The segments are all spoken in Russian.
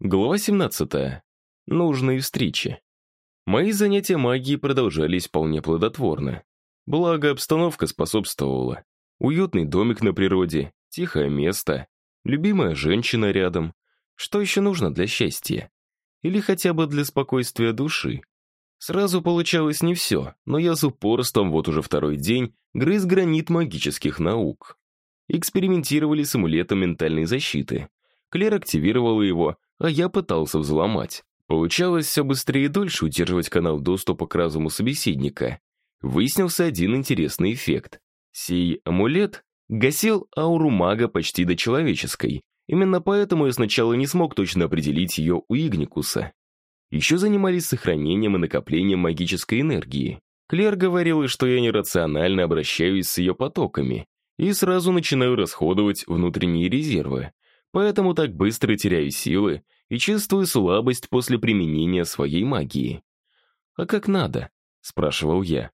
Глава 17. Нужные встречи. Мои занятия магией продолжались вполне плодотворно. Благо, обстановка способствовала. Уютный домик на природе, тихое место, любимая женщина рядом. Что еще нужно для счастья? Или хотя бы для спокойствия души? Сразу получалось не все, но я с упорством вот уже второй день грыз гранит магических наук. Экспериментировали с амулетом ментальной защиты. Клер активировала его, а я пытался взломать. Получалось все быстрее и дольше удерживать канал доступа к разуму собеседника. Выяснился один интересный эффект. Сей амулет гасил ауру мага почти до человеческой. Именно поэтому я сначала не смог точно определить ее у Игникуса. Еще занимались сохранением и накоплением магической энергии. Клер говорила, что я нерационально обращаюсь с ее потоками и сразу начинаю расходовать внутренние резервы поэтому так быстро теряю силы и чувствую слабость после применения своей магии. «А как надо?» — спрашивал я.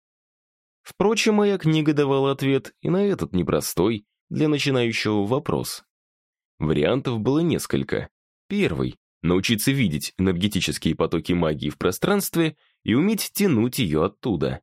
Впрочем, моя книга давала ответ и на этот непростой для начинающего вопрос. Вариантов было несколько. Первый — научиться видеть энергетические потоки магии в пространстве и уметь тянуть ее оттуда.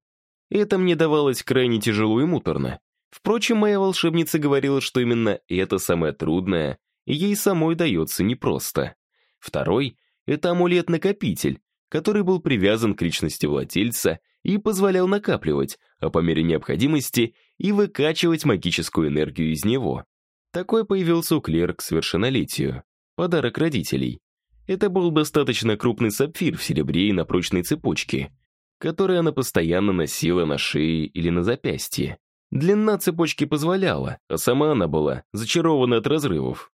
Это мне давалось крайне тяжело и муторно. Впрочем, моя волшебница говорила, что именно это самое трудное ей самой дается непросто. Второй — это амулет-накопитель, который был привязан к личности владельца и позволял накапливать, а по мере необходимости и выкачивать магическую энергию из него. Такой появился у Клер к совершеннолетию. Подарок родителей. Это был достаточно крупный сапфир в серебре и на прочной цепочке, который она постоянно носила на шее или на запястье. Длина цепочки позволяла, а сама она была зачарована от разрывов.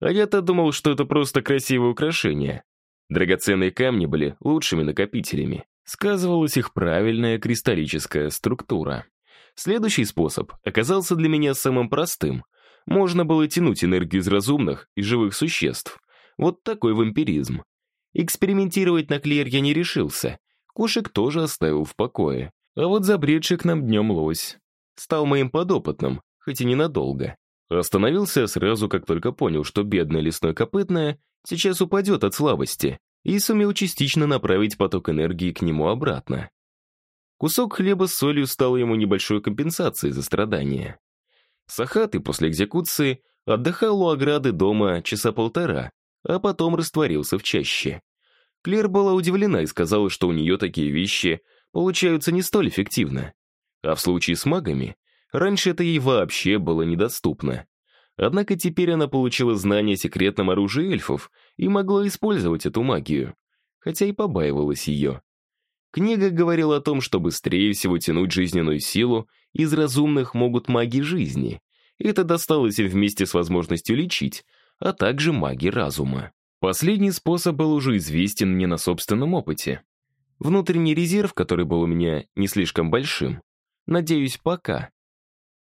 А я-то думал, что это просто красивое украшение. Драгоценные камни были лучшими накопителями. Сказывалась их правильная кристаллическая структура. Следующий способ оказался для меня самым простым. Можно было тянуть энергию из разумных и живых существ. Вот такой вампиризм. Экспериментировать на клер я не решился. Кошек тоже оставил в покое. А вот забредший к нам днем лось стал моим подопытным, хоть и ненадолго. Остановился сразу, как только понял, что бедное лесное копытное сейчас упадет от слабости, и сумел частично направить поток энергии к нему обратно. Кусок хлеба с солью стал ему небольшой компенсацией за страдания. Сахатый после экзекуции отдыхал у ограды дома часа полтора, а потом растворился в чаще. Клер была удивлена и сказала, что у нее такие вещи получаются не столь эффективно. А в случае с магами Раньше это ей вообще было недоступно. Однако теперь она получила знание о секретном оружии эльфов и могла использовать эту магию, хотя и побаивалась ее. Книга говорила о том, что быстрее всего тянуть жизненную силу из разумных могут маги жизни. Это досталось им вместе с возможностью лечить, а также маги разума. Последний способ был уже известен мне на собственном опыте. Внутренний резерв, который был у меня не слишком большим, надеюсь, пока,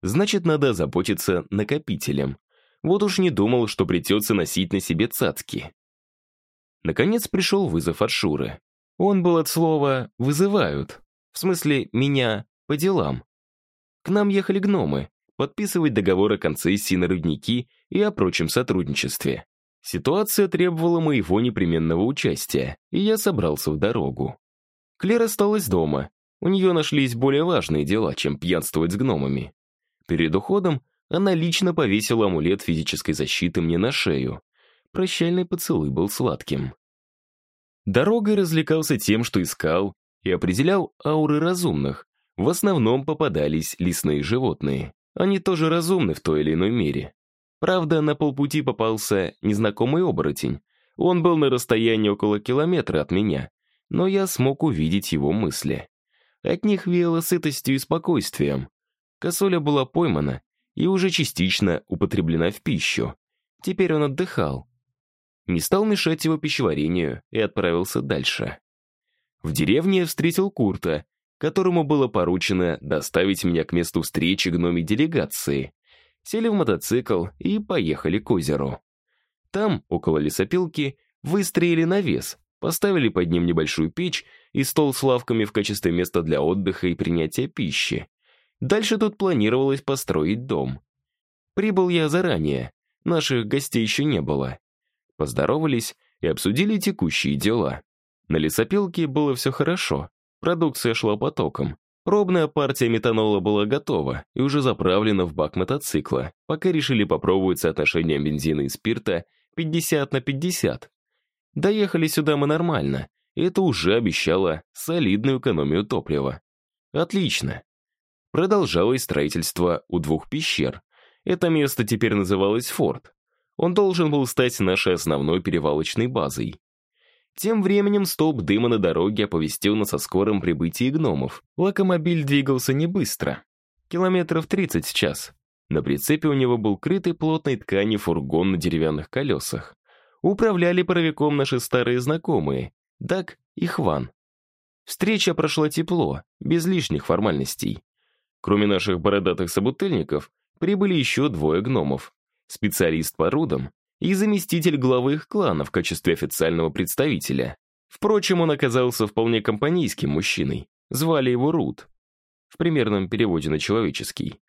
Значит, надо заботиться накопителем. Вот уж не думал, что придется носить на себе цацки. Наконец пришел вызов от Шуры. Он был от слова «вызывают», в смысле «меня по делам». К нам ехали гномы, подписывать договор о концессии на рудники и о прочем сотрудничестве. Ситуация требовала моего непременного участия, и я собрался в дорогу. Клер осталась дома. У нее нашлись более важные дела, чем пьянствовать с гномами. Перед уходом она лично повесила амулет физической защиты мне на шею. Прощальный поцелуй был сладким. Дорогой развлекался тем, что искал и определял ауры разумных. В основном попадались лесные животные. Они тоже разумны в той или иной мере. Правда, на полпути попался незнакомый оборотень. Он был на расстоянии около километра от меня, но я смог увидеть его мысли. От них веяло сытостью и спокойствием. Косуля была поймана и уже частично употреблена в пищу. Теперь он отдыхал. Не стал мешать его пищеварению и отправился дальше. В деревне я встретил Курта, которому было поручено доставить меня к месту встречи гномей делегации. Сели в мотоцикл и поехали к озеру. Там, около лесопилки, выстроили навес, поставили под ним небольшую печь и стол с лавками в качестве места для отдыха и принятия пищи. Дальше тут планировалось построить дом. Прибыл я заранее, наших гостей еще не было. Поздоровались, и обсудили текущие дела. На лесопилке было все хорошо, продукция шла потоком. Пробная партия метанола была готова и уже заправлена в бак мотоцикла, пока решили попробовать соотношение бензина и спирта 50 на 50. Доехали сюда мы нормально, и это уже обещало солидную экономию топлива. Отлично. Продолжалось строительство у двух пещер. Это место теперь называлось форт. Он должен был стать нашей основной перевалочной базой. Тем временем столб дыма на дороге оповестил нас о скором прибытии гномов. Локомобиль двигался не быстро. Километров 30 в час. На прицепе у него был крытый плотной ткани фургон на деревянных колесах. Управляли паровиком наши старые знакомые, Даг и Хван. Встреча прошла тепло, без лишних формальностей. Кроме наших бородатых собутыльников, прибыли еще двое гномов. Специалист по рудам и заместитель главы их клана в качестве официального представителя. Впрочем, он оказался вполне компанейским мужчиной. Звали его Руд. В примерном переводе на человеческий.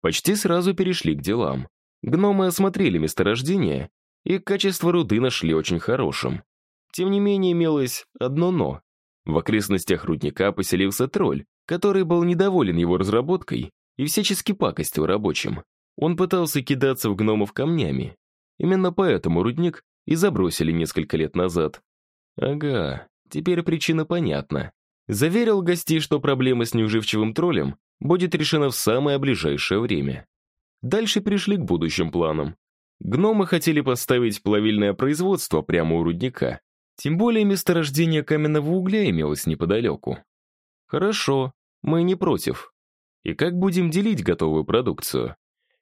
Почти сразу перешли к делам. Гномы осмотрели месторождение, и качество руды нашли очень хорошим. Тем не менее, имелось одно «но». В окрестностях рудника поселился тролль, который был недоволен его разработкой и всячески пакостил рабочим. Он пытался кидаться в гномов камнями. Именно поэтому рудник и забросили несколько лет назад. Ага, теперь причина понятна. Заверил гостей, что проблема с неуживчивым троллем будет решена в самое ближайшее время. Дальше пришли к будущим планам. Гномы хотели поставить плавильное производство прямо у рудника. Тем более месторождение каменного угля имелось неподалеку. Хорошо, мы не против. И как будем делить готовую продукцию?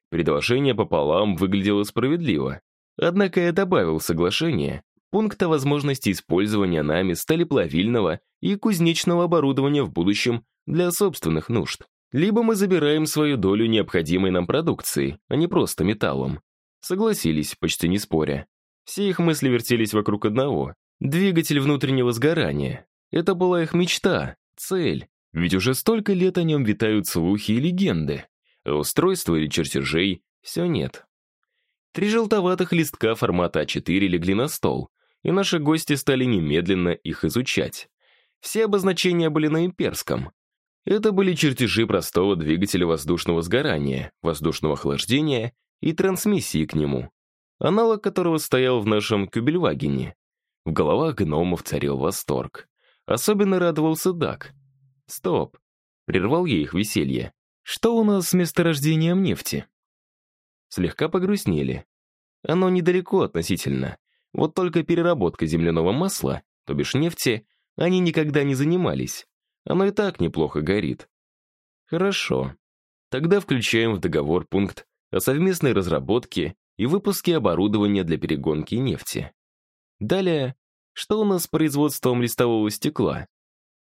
Предложение пополам выглядело справедливо. Однако я добавил соглашение пункта возможности использования нами сталеплавильного и кузнечного оборудования в будущем для собственных нужд. Либо мы забираем свою долю необходимой нам продукции, а не просто металлом. Согласились, почти не споря. Все их мысли вертелись вокруг одного. Двигатель внутреннего сгорания. Это была их мечта, цель. Ведь уже столько лет о нем витают слухи и легенды. А устройства или чертежей все нет. Три желтоватых листка формата А4 легли на стол, и наши гости стали немедленно их изучать. Все обозначения были на имперском. Это были чертежи простого двигателя воздушного сгорания, воздушного охлаждения и трансмиссии к нему, аналог которого стоял в нашем Кюбельвагене. В головах гномов царил восторг. Особенно радовался Дак. «Стоп!» — прервал я их веселье. «Что у нас с месторождением нефти?» Слегка погрустнели. Оно недалеко относительно. Вот только переработка земляного масла, то бишь нефти, они никогда не занимались. Оно и так неплохо горит. Хорошо. Тогда включаем в договор пункт о совместной разработке и выпуске оборудования для перегонки нефти. Далее, что у нас с производством листового стекла?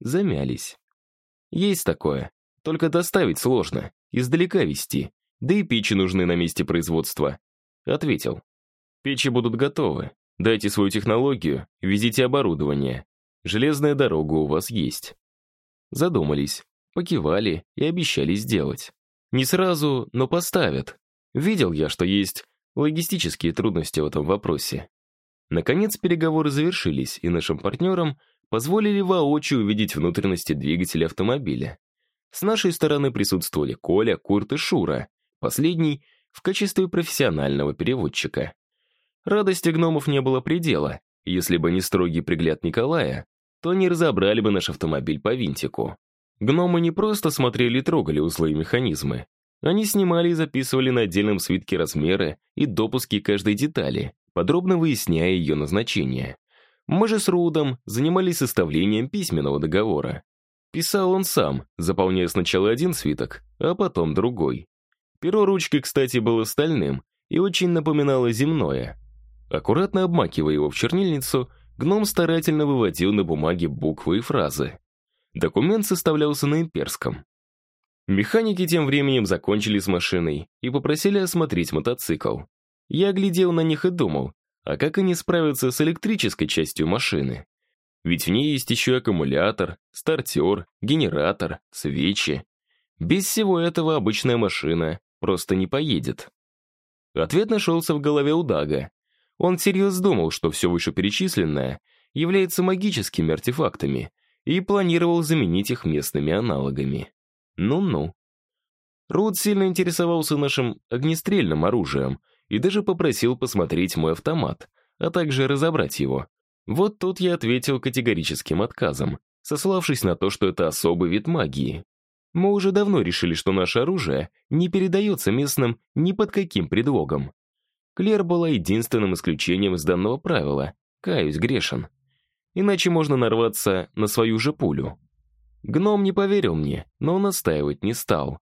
Замялись. Есть такое, только доставить сложно, издалека везти, да и печи нужны на месте производства. Ответил. Печи будут готовы. Дайте свою технологию, везите оборудование. Железная дорога у вас есть. Задумались, покивали и обещали сделать. Не сразу, но поставят. Видел я, что есть логистические трудности в этом вопросе. Наконец переговоры завершились, и нашим партнерам позволили воочию увидеть внутренности двигателя автомобиля. С нашей стороны присутствовали Коля, Курт и Шура, последний в качестве профессионального переводчика. Радости гномов не было предела. Если бы не строгий пригляд Николая, то они разобрали бы наш автомобиль по винтику. Гномы не просто смотрели и трогали узлы и механизмы. Они снимали и записывали на отдельном свитке размеры и допуски каждой детали, подробно выясняя ее назначение. Мы же с Рудом занимались составлением письменного договора. Писал он сам, заполняя сначала один свиток, а потом другой. Перо ручки, кстати, было стальным и очень напоминало земное. Аккуратно обмакивая его в чернильницу, гном старательно выводил на бумаге буквы и фразы. Документ составлялся на имперском. Механики тем временем закончили с машиной и попросили осмотреть мотоцикл. Я глядел на них и думал, а как они справятся с электрической частью машины? Ведь в ней есть еще аккумулятор, стартер, генератор, свечи. Без всего этого обычная машина просто не поедет. Ответ нашелся в голове у Дага. Он всерьез думал, что все вышеперечисленное является магическими артефактами и планировал заменить их местными аналогами. Ну-ну. Рут сильно интересовался нашим огнестрельным оружием и даже попросил посмотреть мой автомат, а также разобрать его. Вот тут я ответил категорическим отказом, сославшись на то, что это особый вид магии. Мы уже давно решили, что наше оружие не передается местным ни под каким предлогом. Клер была единственным исключением из данного правила. Каюсь, грешен. Иначе можно нарваться на свою же пулю. Гном не поверил мне, но настаивать не стал.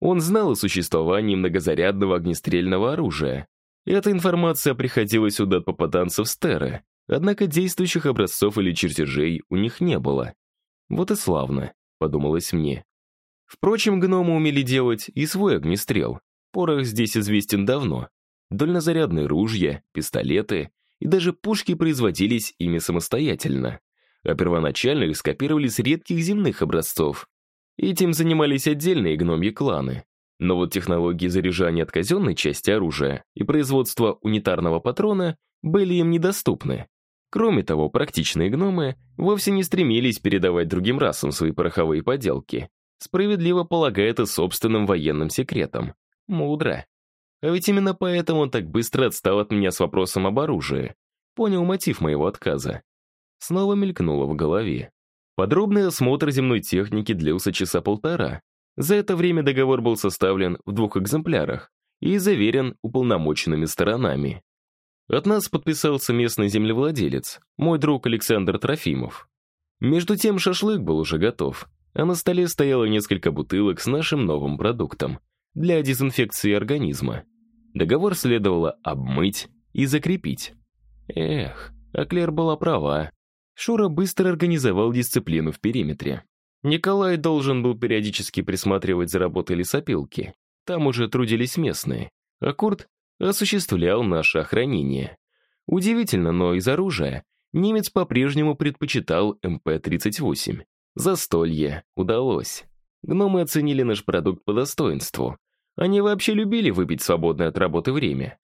Он знал о существовании многозарядного огнестрельного оружия. Эта информация приходила сюда от попаданцев Стеры, однако действующих образцов или чертежей у них не было. Вот и славно, подумалось мне. Впрочем, гномы умели делать и свой огнестрел. Порох здесь известен давно. Дальнозарядные ружья, пистолеты и даже пушки производились ими самостоятельно. А первоначально их скопировали с редких земных образцов. Этим занимались отдельные гномьи кланы. Но вот технологии заряжания от казенной части оружия и производства унитарного патрона были им недоступны. Кроме того, практичные гномы вовсе не стремились передавать другим расам свои пороховые поделки, справедливо полагая это собственным военным секретом. Мудро. А ведь именно поэтому он так быстро отстал от меня с вопросом об оружии. Понял мотив моего отказа. Снова мелькнуло в голове. Подробный осмотр земной техники длился часа полтора. За это время договор был составлен в двух экземплярах и заверен уполномоченными сторонами. От нас подписался местный землевладелец, мой друг Александр Трофимов. Между тем шашлык был уже готов, а на столе стояло несколько бутылок с нашим новым продуктом для дезинфекции организма. Договор следовало обмыть и закрепить. Эх, а Клер была права. Шура быстро организовал дисциплину в периметре. Николай должен был периодически присматривать за работой лесопилки. Там уже трудились местные. А Курт осуществлял наше охранение. Удивительно, но из оружия немец по-прежнему предпочитал МП-38. Застолье удалось. Гномы оценили наш продукт по достоинству. Они вообще любили выпить свободное от работы время.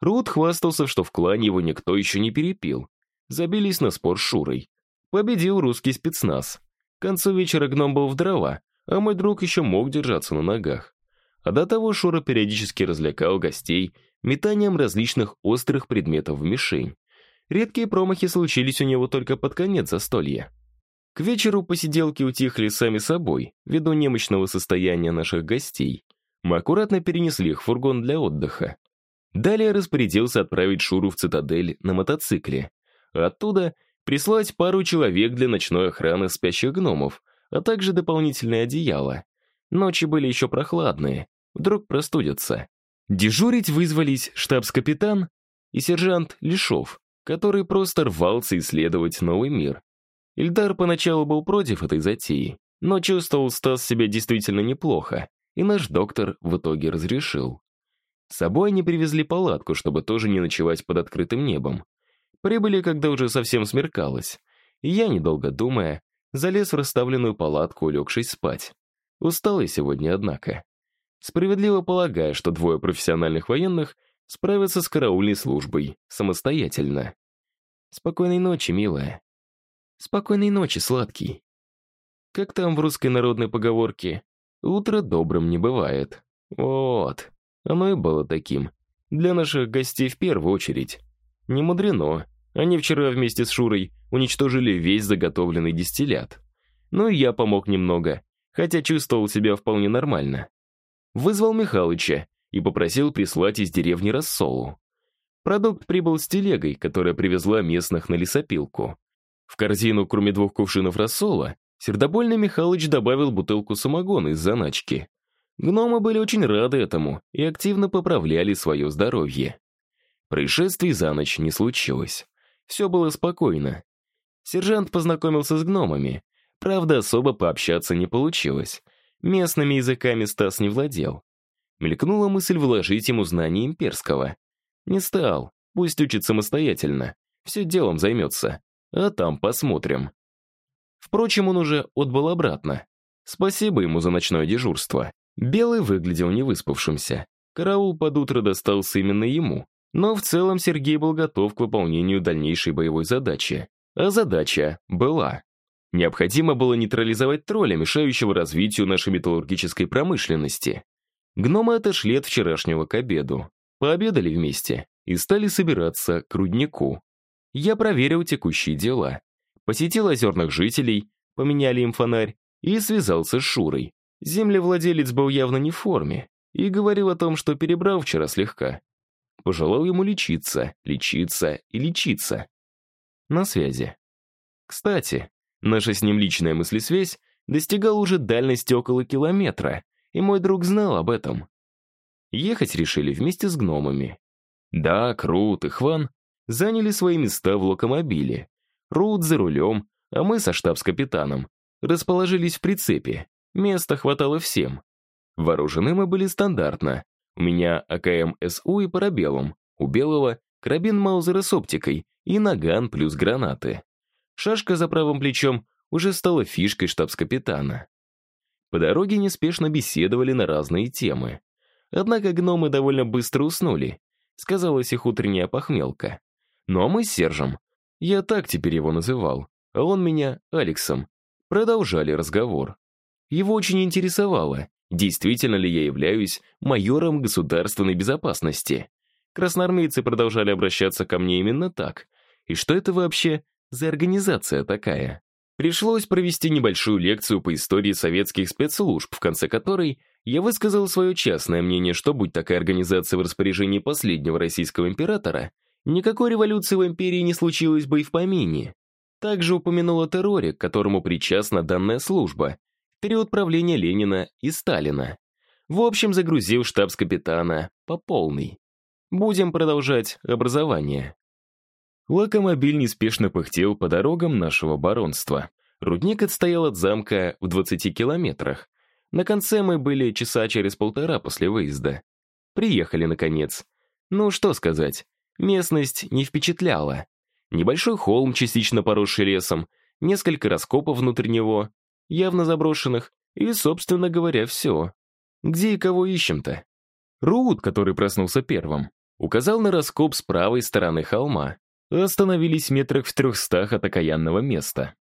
Рут хвастался, что в клане его никто еще не перепил. Забились на спор с Шурой. Победил русский спецназ. К концу вечера гном был в дрова, а мой друг еще мог держаться на ногах. А до того Шура периодически развлекал гостей метанием различных острых предметов в мишень. Редкие промахи случились у него только под конец застолья. К вечеру посиделки утихли сами собой, ввиду немощного состояния наших гостей. Мы аккуратно перенесли их в фургон для отдыха. Далее распорядился отправить Шуру в цитадель на мотоцикле. Оттуда прислать пару человек для ночной охраны спящих гномов, а также дополнительное одеяло. Ночи были еще прохладные, вдруг простудятся. Дежурить вызвались штабс-капитан и сержант Лешов, который просто рвался исследовать новый мир. Ильдар поначалу был против этой затеи, но чувствовал Стас себя действительно неплохо, и наш доктор в итоге разрешил. С собой они привезли палатку, чтобы тоже не ночевать под открытым небом. Прибыли, когда уже совсем смеркалось, и я, недолго думая, залез в расставленную палатку, улегшись спать. Устал сегодня, однако. Справедливо полагая, что двое профессиональных военных справятся с караульной службой самостоятельно. Спокойной ночи, милая. Спокойной ночи, сладкий. Как там в русской народной поговорке? Утро добрым не бывает. Вот. Оно и было таким. Для наших гостей в первую очередь. Не мудрено. Они вчера вместе с Шурой уничтожили весь заготовленный дистиллят. Ну и я помог немного, хотя чувствовал себя вполне нормально. Вызвал Михалыча и попросил прислать из деревни рассолу. Продукт прибыл с телегой, которая привезла местных на лесопилку. В корзину, кроме двух кувшинов рассола, сердобольный Михалыч добавил бутылку самогона из заначки. Гномы были очень рады этому и активно поправляли свое здоровье. Происшествий за ночь не случилось. Все было спокойно. Сержант познакомился с гномами. Правда, особо пообщаться не получилось. Местными языками Стас не владел. Мелькнула мысль вложить ему знания имперского. Не стал, пусть учит самостоятельно. Все делом займется а там посмотрим. Впрочем, он уже отбыл обратно. Спасибо ему за ночное дежурство. Белый выглядел невыспавшимся. Караул под утро достался именно ему, Но в целом Сергей был готов к выполнению дальнейшей боевой задачи. А задача была. Необходимо было нейтрализовать тролля, мешающего развитию нашей металлургической промышленности. Гномы отошли от вчерашнего к обеду. Пообедали вместе и стали собираться к руднику. Я проверил текущие дела. Посетил озерных жителей, поменяли им фонарь и связался с Шурой. Землевладелец был явно не в форме и говорил о том, что перебрал вчера слегка. Пожелал ему лечиться, лечиться и лечиться. На связи. Кстати, наша с ним личная мыслесвязь достигала уже дальности около километра, и мой друг знал об этом. Ехать решили вместе с гномами. Да, Крут и Хван заняли свои места в локомобиле. Рут за рулем, а мы со штабс-капитаном расположились в прицепе. Места хватало всем. Вооружены мы были стандартно. У меня АКМ-СУ и парабеллум, у Белого — карабин Маузера с оптикой и наган плюс гранаты. Шашка за правым плечом уже стала фишкой штабс-капитана. По дороге неспешно беседовали на разные темы. Однако гномы довольно быстро уснули. Сказалась их утренняя похмелка. Ну а мы с Сержем, я так теперь его называл, а он меня Алексом, продолжали разговор. Его очень интересовало, действительно ли я являюсь майором государственной безопасности. Красноармейцы продолжали обращаться ко мне именно так. И что это вообще за организация такая? Пришлось провести небольшую лекцию по истории советских спецслужб, в конце которой я высказал свое частное мнение, что будь такая организация в распоряжении последнего российского императора, никакой революции в империи не случилось бы и в помине. Также упомянул о терроре, к которому причастна данная служба, период правления Ленина и Сталина. В общем, загрузил штабс-капитана по полной. Будем продолжать образование. Локомобиль неспешно пыхтел по дорогам нашего баронства. Рудник отстоял от замка в 20 километрах. На конце мы были часа через полтора после выезда. Приехали, наконец. Ну, что сказать, местность не впечатляла. Небольшой холм, частично поросший лесом, несколько раскопов внутрь него, явно заброшенных, и, собственно говоря, все. Где и кого ищем-то? Руд, который проснулся первым, указал на раскоп с правой стороны холма остановились метрах в трехстах от окаянного места.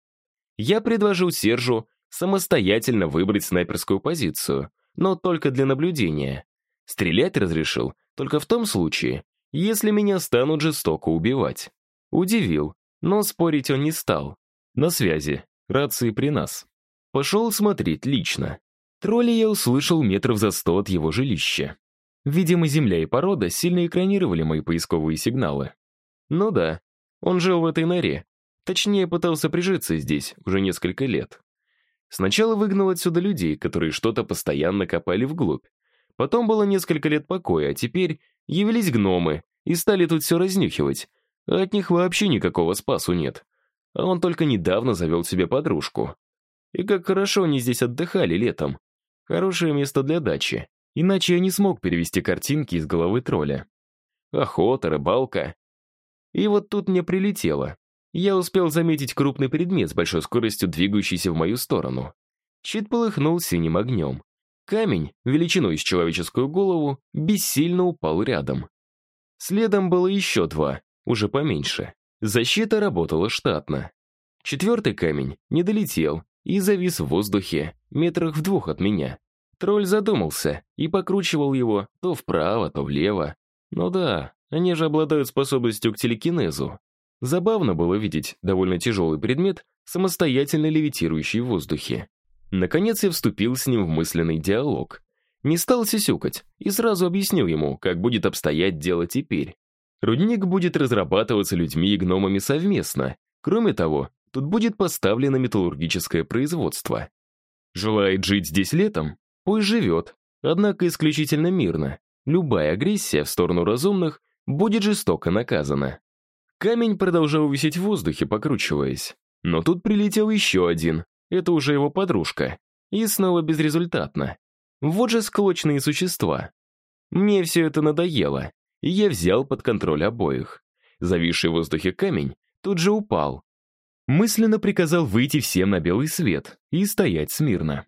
Я предложил Сержу самостоятельно выбрать снайперскую позицию, но только для наблюдения. Стрелять разрешил только в том случае, если меня станут жестоко убивать. Удивил, но спорить он не стал. На связи, рации при нас. Пошел смотреть лично. Тролли я услышал метров за сто от его жилища. Видимо, земля и порода сильно экранировали мои поисковые сигналы. Ну да, он жил в этой норе. Точнее, пытался прижиться здесь уже несколько лет. Сначала выгнал отсюда людей, которые что-то постоянно копали вглубь. Потом было несколько лет покоя, а теперь явились гномы и стали тут все разнюхивать. От них вообще никакого спасу нет. А он только недавно завел себе подружку. И как хорошо они здесь отдыхали летом. Хорошее место для дачи. Иначе я не смог перевести картинки из головы тролля. Охота, рыбалка. И вот тут мне прилетело. Я успел заметить крупный предмет с большой скоростью, двигающийся в мою сторону. Щит полыхнул синим огнем. Камень, величиной с человеческую голову, бессильно упал рядом. Следом было еще два, уже поменьше. Защита работала штатно. Четвертый камень не долетел и завис в воздухе, метрах в двух от меня. Тролль задумался и покручивал его то вправо, то влево. Ну да, они же обладают способностью к телекинезу. Забавно было видеть довольно тяжелый предмет, самостоятельно левитирующий в воздухе. Наконец я вступил с ним в мысленный диалог. Не стал сисюкать и сразу объяснил ему, как будет обстоять дело теперь. Рудник будет разрабатываться людьми и гномами совместно. Кроме того, тут будет поставлено металлургическое производство. Желает жить здесь летом? Пусть живет, однако исключительно мирно. Любая агрессия в сторону разумных будет жестоко наказана. Камень продолжал висеть в воздухе, покручиваясь. Но тут прилетел еще один, это уже его подружка. И снова безрезультатно. Вот же склочные существа. Мне все это надоело, и я взял под контроль обоих. Зависший в воздухе камень тут же упал. Мысленно приказал выйти всем на белый свет и стоять смирно.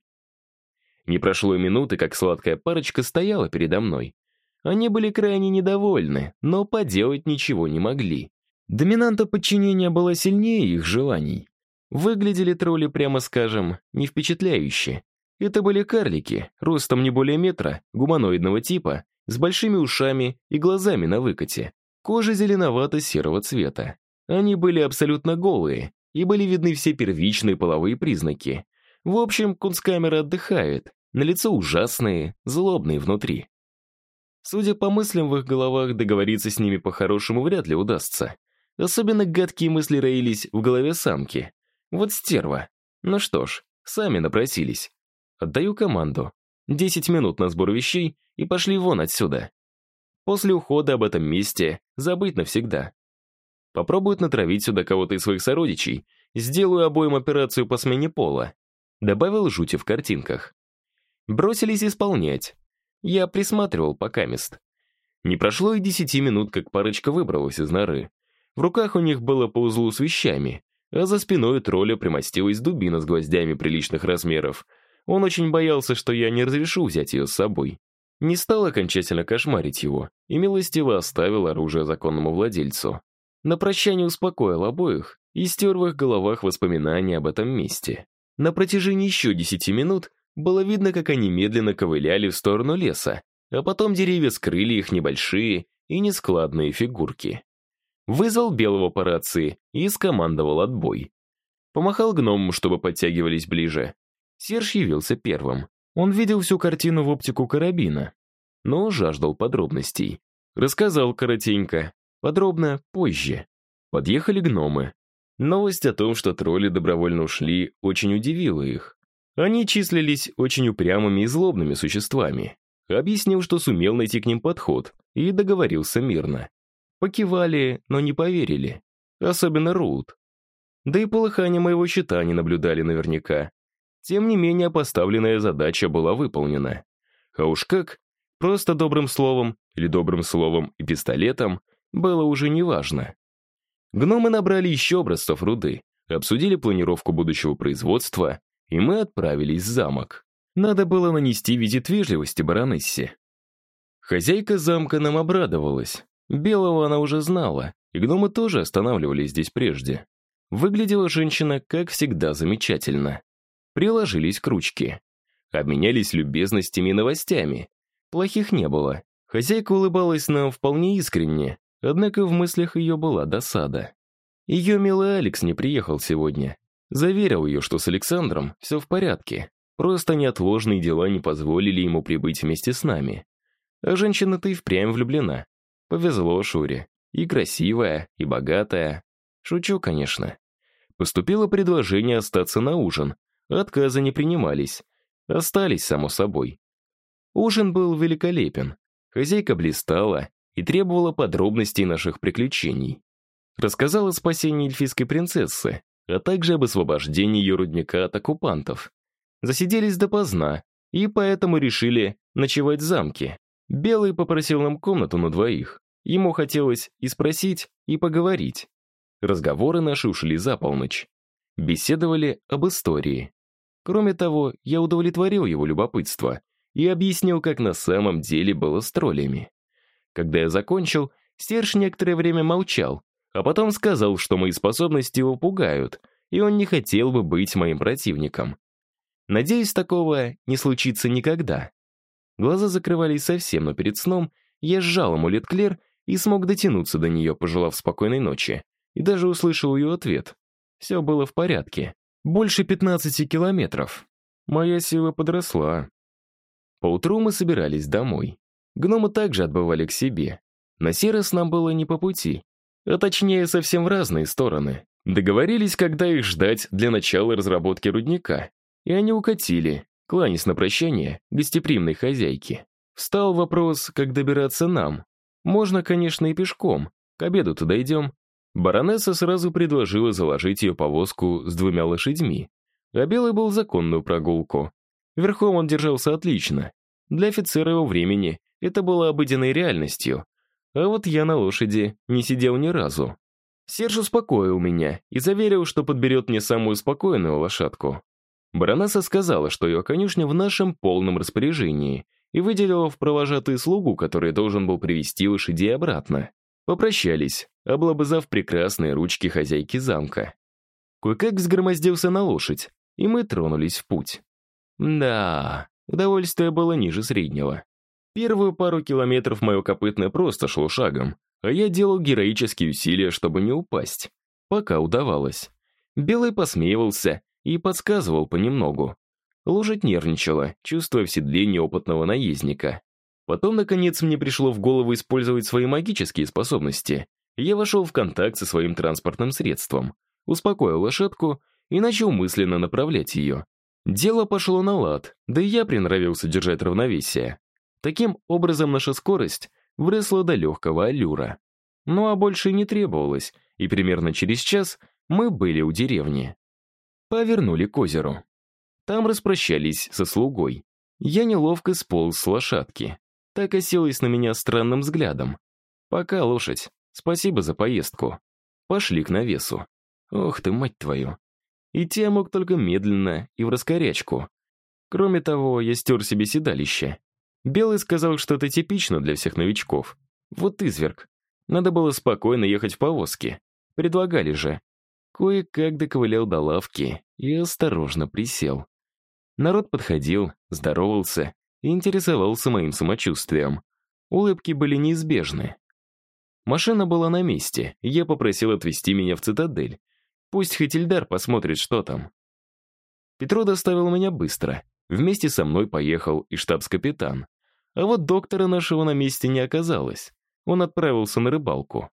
Не прошло и минуты, как сладкая парочка стояла передо мной. Они были крайне недовольны, но поделать ничего не могли. Доминанта подчинения была сильнее их желаний. Выглядели тролли, прямо скажем, не впечатляюще. Это были карлики, ростом не более метра, гуманоидного типа, с большими ушами и глазами на выкате. Кожа зеленовато-серого цвета. Они были абсолютно голые, и были видны все первичные половые признаки. В общем, кунсткамера отдыхает, на лицо ужасные, злобные внутри. Судя по мыслям в их головах, договориться с ними по-хорошему вряд ли удастся. Особенно гадкие мысли роились в голове самки. Вот стерва. Ну что ж, сами напросились. Отдаю команду. Десять минут на сбор вещей и пошли вон отсюда. После ухода об этом месте забыть навсегда. Попробуют натравить сюда кого-то из своих сородичей. Сделаю обоим операцию по смене пола. Добавил жути в картинках. Бросились исполнять. Я присматривал пока мест. Не прошло и десяти минут, как парочка выбралась из норы. В руках у них было по узлу с вещами, а за спиной тролля примостилась дубина с гвоздями приличных размеров — он очень боялся, что я не разрешу взять ее с собой. Не стал окончательно кошмарить его и милостиво оставил оружие законному владельцу. На прощание успокоил обоих и стер в их головах воспоминания об этом месте. На протяжении еще десяти минут было видно, как они медленно ковыляли в сторону леса, а потом деревья скрыли их небольшие и нескладные фигурки. Вызвал белого по рации и скомандовал отбой. Помахал гномам, чтобы подтягивались ближе, Серж явился первым. Он видел всю картину в оптику карабина, но жаждал подробностей. Рассказал коротенько, подробно позже. Подъехали гномы. Новость о том, что тролли добровольно ушли, очень удивила их. Они числились очень упрямыми и злобными существами. Объяснил, что сумел найти к ним подход, и договорился мирно. Покивали, но не поверили. Особенно Рут. Да и полыхание моего щита не наблюдали наверняка. Тем не менее, поставленная задача была выполнена. А уж как, просто добрым словом или добрым словом и пистолетом, было уже неважно. Гномы набрали еще образцов руды, обсудили планировку будущего производства, и мы отправились в замок. Надо было нанести визит вежливости баронессе. Хозяйка замка нам обрадовалась. Белого она уже знала, и гномы тоже останавливались здесь прежде. Выглядела женщина, как всегда, замечательно приложились к ручке. Обменялись любезностями и новостями. Плохих не было. Хозяйка улыбалась нам вполне искренне, однако в мыслях ее была досада. Ее милый Алекс не приехал сегодня. Заверил ее, что с Александром все в порядке. Просто неотложные дела не позволили ему прибыть вместе с нами. А женщина-то и впрямь влюблена. Повезло Шуре. И красивая, и богатая. Шучу, конечно. Поступило предложение остаться на ужин, Отказы не принимались. Остались, само собой. Ужин был великолепен. Хозяйка блистала и требовала подробностей наших приключений. Рассказала о спасении эльфийской принцессы, а также об освобождении ее рудника от оккупантов. Засиделись допоздна, и поэтому решили ночевать в замке. Белый попросил нам комнату на двоих. Ему хотелось и спросить, и поговорить. Разговоры наши ушли за полночь. Беседовали об истории. Кроме того, я удовлетворил его любопытство и объяснил, как на самом деле было с троллями. Когда я закончил, Серж некоторое время молчал, а потом сказал, что мои способности его пугают, и он не хотел бы быть моим противником. Надеюсь, такого не случится никогда. Глаза закрывались совсем, но перед сном я сжал амулет Клер и смог дотянуться до нее, пожелав спокойной ночи, и даже услышал ее ответ. Все было в порядке. Больше 15 километров. Моя сила подросла. Поутру мы собирались домой. Гномы также отбывали к себе. На раз нам было не по пути, а точнее совсем в разные стороны. Договорились, когда их ждать для начала разработки рудника. И они укатили, кланясь на прощание гостеприимной хозяйке. Встал вопрос, как добираться нам. Можно, конечно, и пешком. К обеду-то дойдем. Баронесса сразу предложила заложить ее повозку с двумя лошадьми, а Белый был законную прогулку. Верхом он держался отлично. Для офицера его времени это было обыденной реальностью. А вот я на лошади не сидел ни разу. Серж успокоил меня и заверил, что подберет мне самую спокойную лошадку. Баронесса сказала, что ее конюшня в нашем полном распоряжении, и выделила в провожатые слугу, который должен был привести лошадей обратно. Попрощались, облобызав прекрасные ручки хозяйки замка. Кое-как взгромоздился на лошадь, и мы тронулись в путь. Да, удовольствие было ниже среднего. Первую пару километров мое копытное просто шло шагом, а я делал героические усилия, чтобы не упасть. Пока удавалось. Белый посмеивался и подсказывал понемногу. Лошадь нервничала, чувствуя в седле неопытного наездника. Потом, наконец, мне пришло в голову использовать свои магические способности. Я вошел в контакт со своим транспортным средством, успокоил лошадку и начал мысленно направлять ее. Дело пошло на лад, да и я приноровился держать равновесие. Таким образом, наша скорость выросла до легкого аллюра. Ну а больше не требовалось, и примерно через час мы были у деревни. Повернули к озеру. Там распрощались со слугой. Я неловко сполз с лошадки. Так оселась на меня странным взглядом. «Пока, лошадь. Спасибо за поездку. Пошли к навесу. Ох ты, мать твою. Идти я мог только медленно и в раскорячку. Кроме того, я стер себе седалище. Белый сказал, что это типично для всех новичков. Вот изверг. Надо было спокойно ехать в повозке. Предлагали же. Кое-как доковылял до лавки и осторожно присел. Народ подходил, здоровался и интересовался моим самочувствием. Улыбки были неизбежны. Машина была на месте, я попросил отвезти меня в цитадель. Пусть Хатильдар посмотрит, что там. Петро доставил меня быстро. Вместе со мной поехал и штабс-капитан. А вот доктора нашего на месте не оказалось. Он отправился на рыбалку.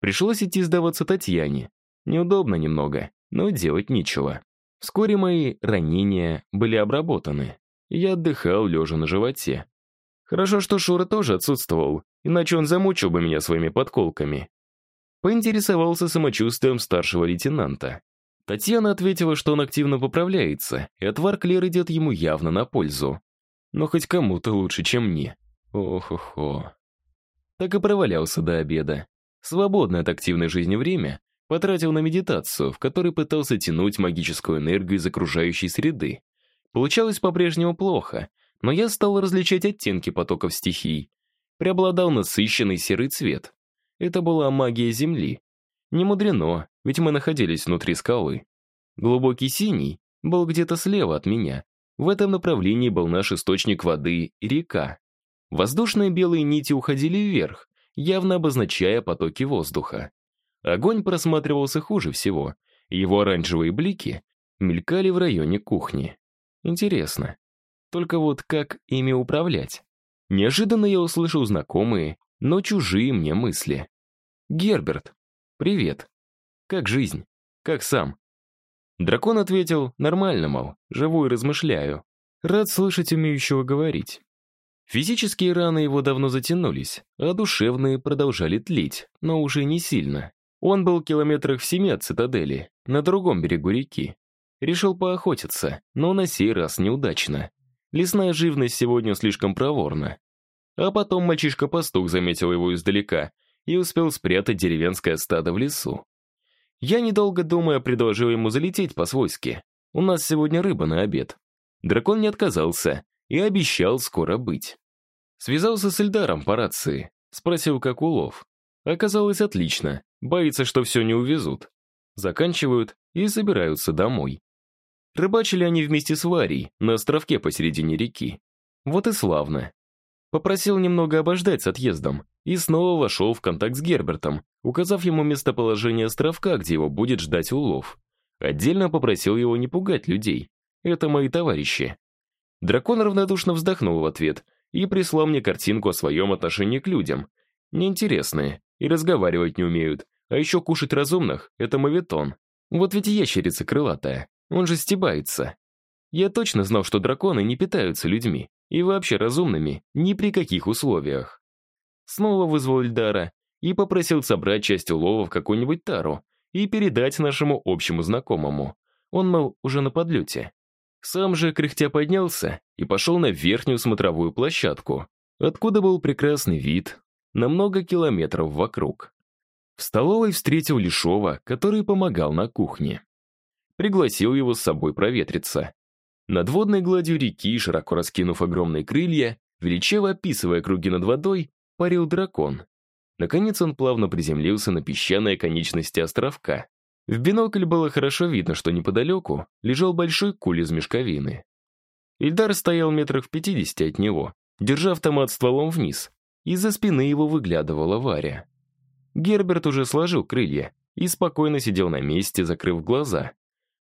Пришлось идти сдаваться Татьяне. Неудобно немного, но делать нечего. Вскоре мои ранения были обработаны. Я отдыхал, лежа на животе. Хорошо, что Шура тоже отсутствовал, иначе он замучил бы меня своими подколками. Поинтересовался самочувствием старшего лейтенанта. Татьяна ответила, что он активно поправляется, и отвар Клер идет ему явно на пользу. Но хоть кому-то лучше, чем мне. Ох-охо. Так и провалялся до обеда. Свободное от активной жизни время Потратил на медитацию, в которой пытался тянуть магическую энергию из окружающей среды. Получалось по-прежнему плохо, но я стал различать оттенки потоков стихий. Преобладал насыщенный серый цвет. Это была магия Земли. Не мудрено, ведь мы находились внутри скалы. Глубокий синий был где-то слева от меня. В этом направлении был наш источник воды река. Воздушные белые нити уходили вверх, явно обозначая потоки воздуха. Огонь просматривался хуже всего. Его оранжевые блики мелькали в районе кухни. Интересно. Только вот как ими управлять? Неожиданно я услышал знакомые, но чужие мне мысли. «Герберт, привет. Как жизнь? Как сам?» Дракон ответил, нормально, мол, живу и размышляю. Рад слышать умеющего говорить. Физические раны его давно затянулись, а душевные продолжали тлеть, но уже не сильно. Он был километрах в семи от цитадели, на другом берегу реки. Решил поохотиться, но на сей раз неудачно. Лесная живность сегодня слишком проворна. А потом мальчишка-пастух заметил его издалека и успел спрятать деревенское стадо в лесу. Я, недолго думая, предложил ему залететь по-свойски. У нас сегодня рыба на обед. Дракон не отказался и обещал скоро быть. Связался с Эльдаром по рации, спросил, как улов. Оказалось отлично, боится, что все не увезут. Заканчивают и собираются домой. Рыбачили они вместе с Варей на островке посередине реки. Вот и славно. Попросил немного обождать с отъездом и снова вошел в контакт с Гербертом, указав ему местоположение островка, где его будет ждать улов. Отдельно попросил его не пугать людей. Это мои товарищи. Дракон равнодушно вздохнул в ответ и прислал мне картинку о своем отношении к людям. Неинтересные, и разговаривать не умеют. А еще кушать разумных — это мавитон. Вот ведь ящерица крылатая, он же стебается. Я точно знал, что драконы не питаются людьми и вообще разумными ни при каких условиях. Снова вызвал Эльдара и попросил собрать часть улова в какую-нибудь тару и передать нашему общему знакомому. Он, мол, уже на подлете. Сам же кряхтя поднялся и пошел на верхнюю смотровую площадку, откуда был прекрасный вид на много километров вокруг. В столовой встретил Лешова, который помогал на кухне. Пригласил его с собой проветриться. Над водной гладью реки, широко раскинув огромные крылья, величаво описывая круги над водой, парил дракон. Наконец он плавно приземлился на песчаной конечности островка. В бинокль было хорошо видно, что неподалеку лежал большой куль из мешковины. Ильдар стоял метрах в пятидесяти от него, держа автомат стволом вниз. Из-за спины его выглядывала Варя. Герберт уже сложил крылья и спокойно сидел на месте, закрыв глаза.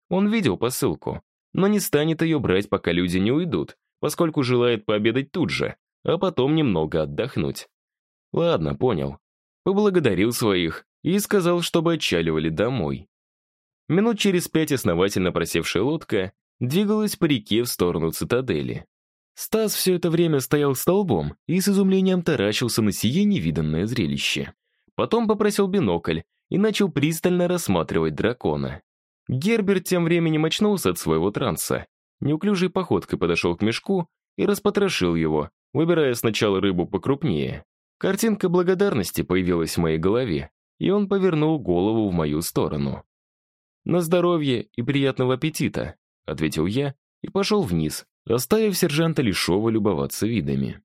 Он видел посылку, но не станет ее брать, пока люди не уйдут, поскольку желает пообедать тут же, а потом немного отдохнуть. Ладно, понял. Поблагодарил своих и сказал, чтобы отчаливали домой. Минут через пять основательно просевшая лодка двигалась по реке в сторону цитадели. Стас все это время стоял столбом и с изумлением таращился на сие невиданное зрелище. Потом попросил бинокль и начал пристально рассматривать дракона. Герберт тем временем очнулся от своего транса. Неуклюжей походкой подошел к мешку и распотрошил его, выбирая сначала рыбу покрупнее. Картинка благодарности появилась в моей голове, и он повернул голову в мою сторону. «На здоровье и приятного аппетита», — ответил я и пошел вниз, оставив сержанта Лешова любоваться видами.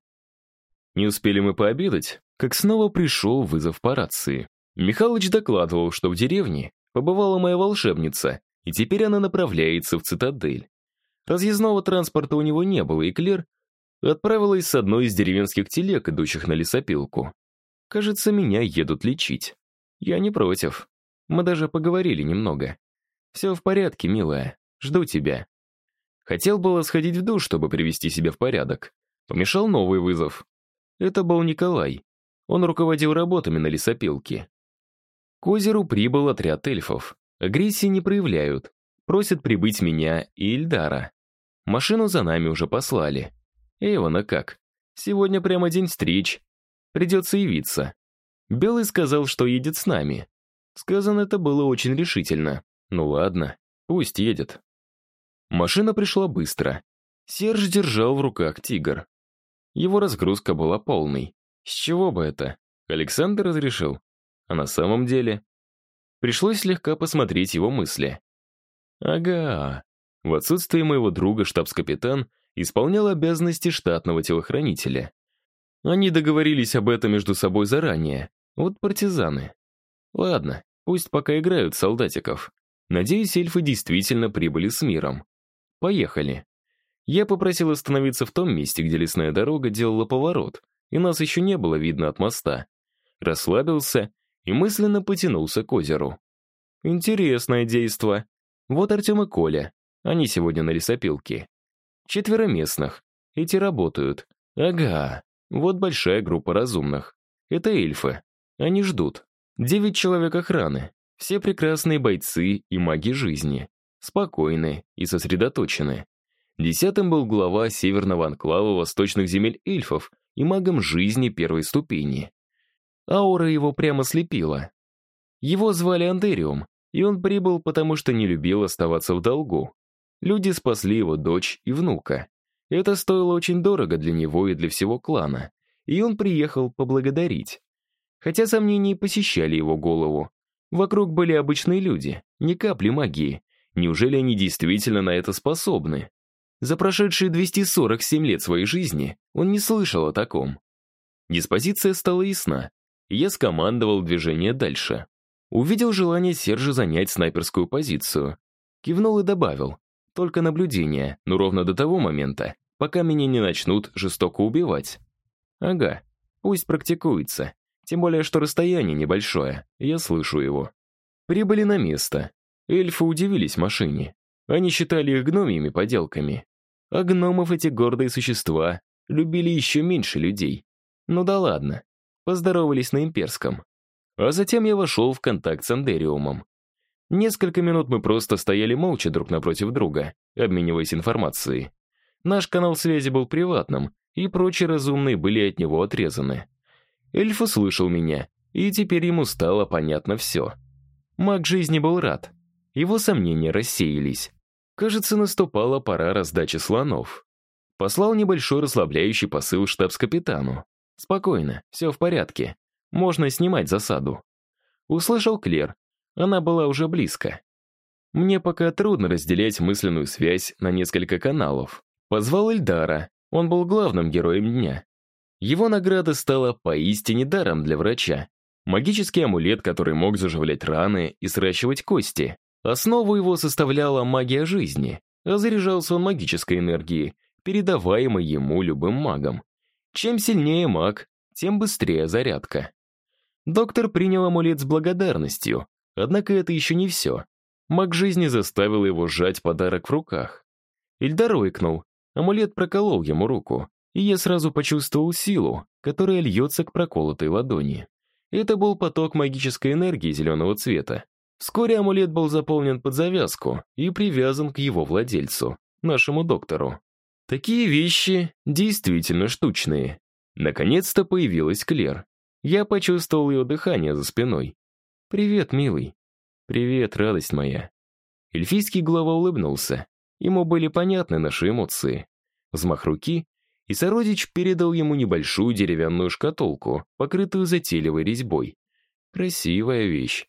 Не успели мы пообедать, как снова пришел вызов по рации. Михалыч докладывал, что в деревне побывала моя волшебница, и теперь она направляется в цитадель. Разъездного транспорта у него не было, и Клер отправилась с одной из деревенских телег, идущих на лесопилку. Кажется, меня едут лечить. Я не против. Мы даже поговорили немного. Все в порядке, милая. Жду тебя. Хотел было сходить в душ, чтобы привести себя в порядок. Помешал новый вызов. Это был Николай. Он руководил работами на лесопилке. К озеру прибыл отряд эльфов. Агрессии не проявляют. Просят прибыть меня и Ильдара. Машину за нами уже послали. Эйвона как? Сегодня прямо день встреч. Придется явиться. Белый сказал, что едет с нами. Сказано это было очень решительно. Ну ладно, пусть едет. Машина пришла быстро. Серж держал в руках тигр. Его разгрузка была полной. С чего бы это? Александр разрешил. А на самом деле... Пришлось слегка посмотреть его мысли. Ага. В отсутствие моего друга штабс-капитан исполнял обязанности штатного телохранителя. Они договорились об этом между собой заранее. Вот партизаны. Ладно, пусть пока играют солдатиков. Надеюсь, эльфы действительно прибыли с миром. Поехали. Я попросил остановиться в том месте, где лесная дорога делала поворот, и нас еще не было видно от моста. Расслабился и мысленно потянулся к озеру. Интересное действо. Вот Артем и Коля. Они сегодня на лесопилке. Четверо местных. Эти работают. Ага. Вот большая группа разумных. Это эльфы. Они ждут. Девять человек охраны. Все прекрасные бойцы и маги жизни спокойны и сосредоточены. Десятым был глава северного анклава восточных земель эльфов и магом жизни первой ступени. Аура его прямо слепила. Его звали Андериум, и он прибыл, потому что не любил оставаться в долгу. Люди спасли его дочь и внука. Это стоило очень дорого для него и для всего клана, и он приехал поблагодарить. Хотя сомнения посещали его голову. Вокруг были обычные люди, ни капли магии, Неужели они действительно на это способны? За прошедшие 247 лет своей жизни он не слышал о таком. Диспозиция стала ясна. Я скомандовал движение дальше. Увидел желание Сержа занять снайперскую позицию. Кивнул и добавил. Только наблюдение, но ровно до того момента, пока меня не начнут жестоко убивать. Ага, пусть практикуется. Тем более, что расстояние небольшое, я слышу его. Прибыли на место. Эльфы удивились машине. Они считали их гномьими поделками. А гномов эти гордые существа любили еще меньше людей. Ну да ладно. Поздоровались на имперском. А затем я вошел в контакт с Андериумом. Несколько минут мы просто стояли молча друг напротив друга, обмениваясь информацией. Наш канал связи был приватным, и прочие разумные были от него отрезаны. Эльф услышал меня, и теперь ему стало понятно все. Маг жизни был рад. Его сомнения рассеялись. Кажется, наступала пора раздачи слонов. Послал небольшой расслабляющий посыл штабс-капитану. «Спокойно, все в порядке. Можно снимать засаду». Услышал Клер. Она была уже близко. Мне пока трудно разделять мысленную связь на несколько каналов. Позвал Эльдара. Он был главным героем дня. Его награда стала поистине даром для врача. Магический амулет, который мог заживлять раны и сращивать кости. Основу его составляла магия жизни, а заряжался он магической энергией, передаваемой ему любым магом. Чем сильнее маг, тем быстрее зарядка. Доктор принял амулет с благодарностью, однако это еще не все. Маг жизни заставил его сжать подарок в руках. Ильдар рыкнул, амулет проколол ему руку, и я сразу почувствовал силу, которая льется к проколотой ладони. Это был поток магической энергии зеленого цвета. Вскоре амулет был заполнен под завязку и привязан к его владельцу, нашему доктору. Такие вещи действительно штучные. Наконец-то появилась Клер. Я почувствовал ее дыхание за спиной. «Привет, милый». «Привет, радость моя». Эльфийский глава улыбнулся. Ему были понятны наши эмоции. Взмах руки, и сородич передал ему небольшую деревянную шкатулку, покрытую затейливой резьбой. Красивая вещь.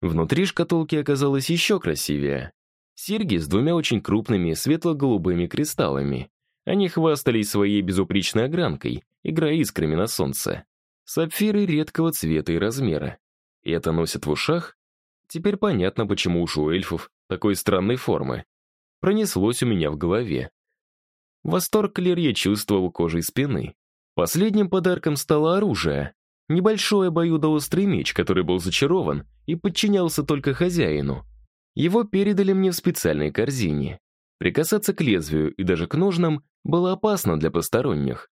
Внутри шкатулки оказалось еще красивее. Серьги с двумя очень крупными светло-голубыми кристаллами. Они хвастались своей безупречной огранкой, играя искрами на солнце. Сапфиры редкого цвета и размера. И это носят в ушах? Теперь понятно, почему уши у эльфов такой странной формы. Пронеслось у меня в голове. Восторг Клер я чувствовал кожей спины. Последним подарком стало оружие. Небольшой обоюдоострый меч, который был зачарован и подчинялся только хозяину. Его передали мне в специальной корзине. Прикасаться к лезвию и даже к ножнам было опасно для посторонних.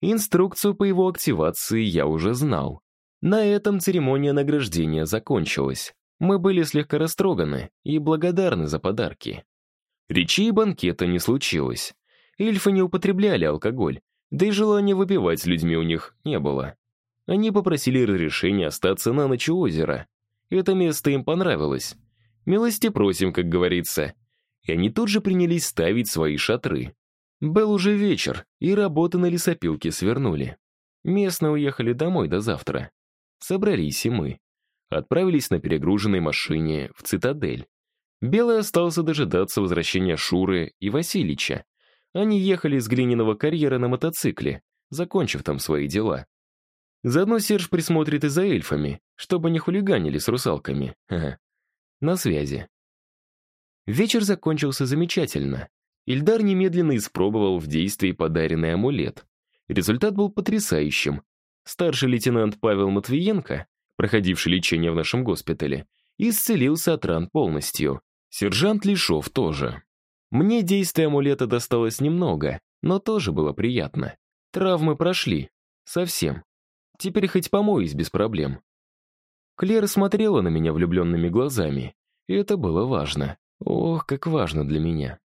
Инструкцию по его активации я уже знал. На этом церемония награждения закончилась. Мы были слегка растроганы и благодарны за подарки. Речи и банкета не случилось. Эльфы не употребляли алкоголь, да и желания выпивать с людьми у них не было. Они попросили разрешения остаться на ночь у озера. Это место им понравилось. Милости просим, как говорится. И они тут же принялись ставить свои шатры. Был уже вечер, и работы на лесопилке свернули. Местные уехали домой до завтра. Собрались и мы. Отправились на перегруженной машине в цитадель. Белый остался дожидаться возвращения Шуры и Василича. Они ехали с глиняного карьера на мотоцикле, закончив там свои дела. Заодно Серж присмотрит и за эльфами, чтобы не хулиганили с русалками. Ага. На связи. Вечер закончился замечательно. Ильдар немедленно испробовал в действии подаренный амулет. Результат был потрясающим. Старший лейтенант Павел Матвиенко, проходивший лечение в нашем госпитале, исцелился от ран полностью. Сержант Лишов тоже. Мне действие амулета досталось немного, но тоже было приятно. Травмы прошли. Совсем. Теперь хоть помоюсь без проблем. Клера смотрела на меня влюбленными глазами, и это было важно. Ох, как важно для меня.